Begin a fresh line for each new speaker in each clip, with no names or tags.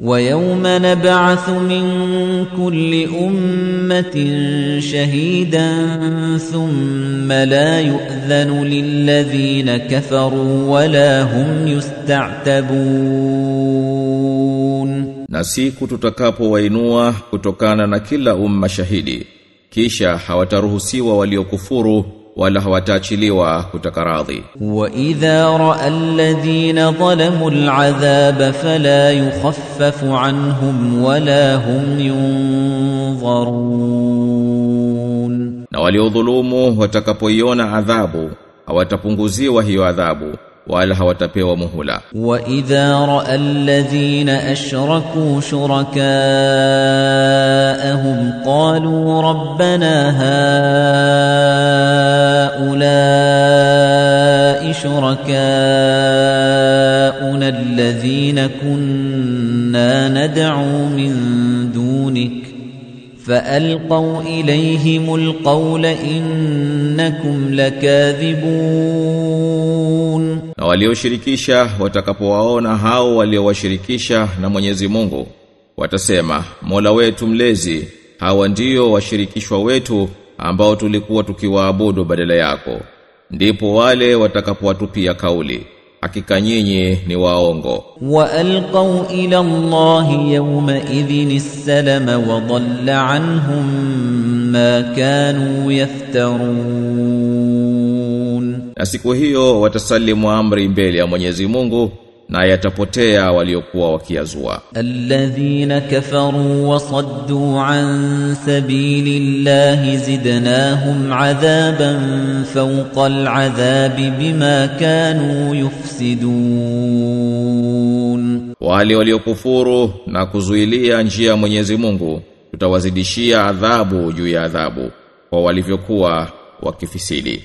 ويوم نبعث من كل أمة شهيدا ثم لا يؤذن للذين كفروا ولا هم يستعتبون.
نسيك تتكاب وينوا كتكان نكل أمة شهيدي كيشا حواتره سوى وليكفره wala hawataachiliwa kutaka radhi
وإذا رأى الذين ظلموا العذاب فلا يخفف عنهم ولا هم ينظرون
na waliodhulumu watakapoiona adhabu hawatapunguziwa hiyo adhabu wala hawatapewa muhula
وإذا رأى الذين أشركوا شركاءهم قالوا ربنا هؤلاء شركاؤنا الذين كنا ندعو من دونك فألقوا إليهم القول إنكم لكاذبون
na walioshirikisha watakapowaona hao waliowashirikisha na Mwenyezi Mungu watasema Mola wetu mlezi hawa ndio washirikishwa wetu ambao tulikuwa tukiwaabudu badala yako. Ndipo wale watakapowatupia kauli hakika nyinyi ni waongo.
Wa alqau ila Allah yawma idhin salama wa dhalla anhum ma kanu yaftarun.
Na siku hiyo watasalimu amri mbele ya Mwenyezi Mungu na yatapotea waliokuwa wakiazua.
Alladhina kafaru wa saddu an sabilillahi zidnahum adhaban fawqa al'adhabi bima kanu yufsidun,
wale waliokufuru na kuzuilia njia ya Mwenyezi Mungu tutawazidishia adhabu juu ya adhabu kwa walivyokuwa wakifisidi.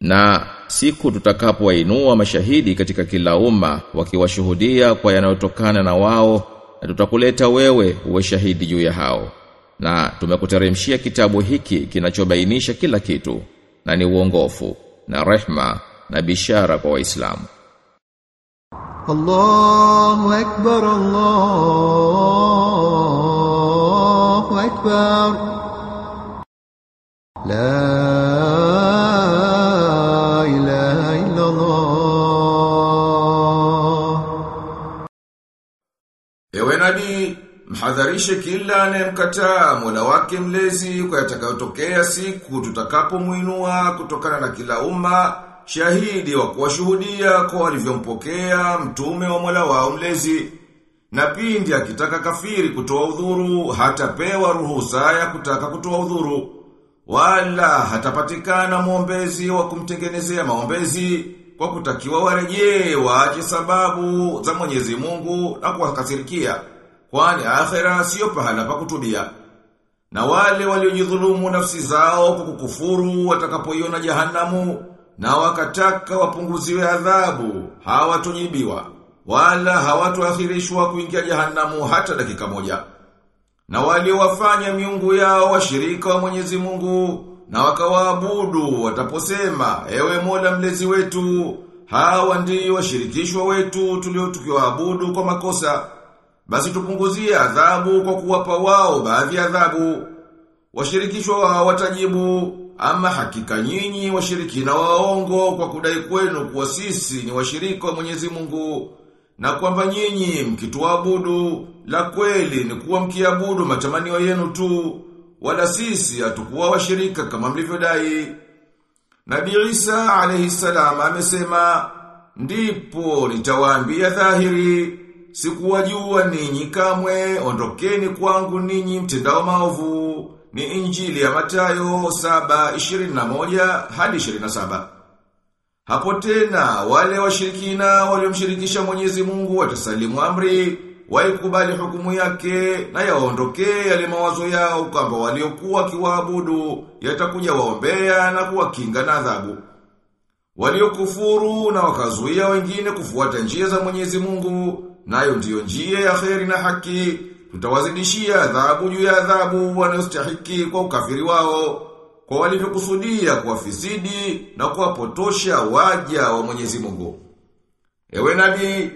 Na siku tutakapowainua mashahidi katika kila umma wakiwashuhudia kwa yanayotokana na wao na tutakuleta wewe uwe shahidi juu ya hao. Na tumekuteremshia kitabu hiki kinachobainisha kila kitu na ni uongofu na rehma na bishara kwa Waislamu.
Allahu akbar Allahu
akbar La Mhadharishe kila anayemkataa Mola wake mlezi kwa yatakayotokea siku tutakapomuinua kutokana na kila umma shahidi wa kuwashuhudia kwa walivyompokea mtume wa Mola wao mlezi. Na pindi akitaka kafiri kutoa udhuru hatapewa ruhusa ya kutaka kutoa udhuru wala hatapatikana mwombezi wa kumtengenezea maombezi kwa kutakiwa warejee waache sababu za Mwenyezi Mungu na kuwakasirikia kwani akhera sio pahala pa kutubia. Na wale waliojidhulumu nafsi zao kwa kukufuru watakapoiona jahanamu na wakataka wapunguziwe adhabu hawatojibiwa wala hawatuakhirishwa kuingia jahanamu hata dakika moja. Na waliowafanya miungu yao washirika wa Mwenyezi Mungu na wakawaabudu wataposema ewe Mola mlezi wetu hawa ndio washirikishwa wetu tulio tukiwaabudu kwa makosa basi tupunguzie adhabu kwa kuwapa wao baadhi ya adhabu. Washirikishwa wao watajibu ama hakika nyinyi washirikina waongo kwa kudai kwenu kuwa sisi ni washirika wa Mwenyezi Mungu na kwamba nyinyi mkituabudu la kweli ni kuwa mkiabudu matamanio yenu tu wala sisi hatukuwa washirika kama mlivyodai. Nabii Isa alayhi salam amesema ndipo nitawaambia dhahiri sikuwajua ninyi kamwe ondokeni kwangu ninyi mtendao maovu ni injili ya Matayo 7:21 hadi 27 Hapo tena wale washirikina waliomshirikisha Mwenyezi Mungu watasalimu amri waikubali hukumu yake na yaondokee yale mawazo yao kwamba waliokuwa kiwaabudu yatakuja waombea na kuwakinga na adhabu. Waliokufuru na wakazuia wengine kufuata njia za Mwenyezi Mungu, nayo ndiyo njia ya kheri na haki, tutawazidishia adhabu juu ya adhabu wanayostahiki kwa ukafiri wao, kwa walivyokusudia kuwafisidi na kuwapotosha waja wa Mwenyezi Mungu. Ewe nabii,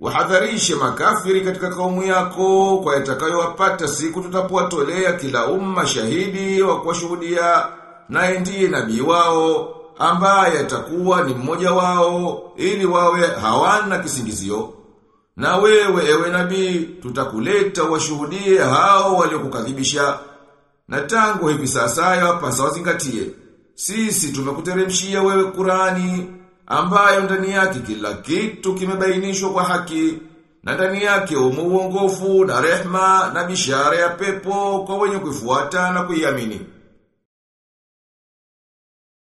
wahadharishe makafiri katika kaumu yako kwa yatakayowapata siku tutapowatolea kila umma shahidi wa kuwashuhudia naye ndiye nabii wao ambaye atakuwa ni mmoja wao ili wawe hawana kisingizio. Na wewe ewe nabii tutakuleta washuhudie hao waliokukadhibisha. Na tangu hivi sasa hapa sawazingatie. Sisi tumekuteremshia wewe Qurani ambayo ndani yake kila kitu kimebainishwa kwa haki na ndani yake umo uongofu na rehma na bishara ya pepo kwa wenye kuifuata na kuiamini.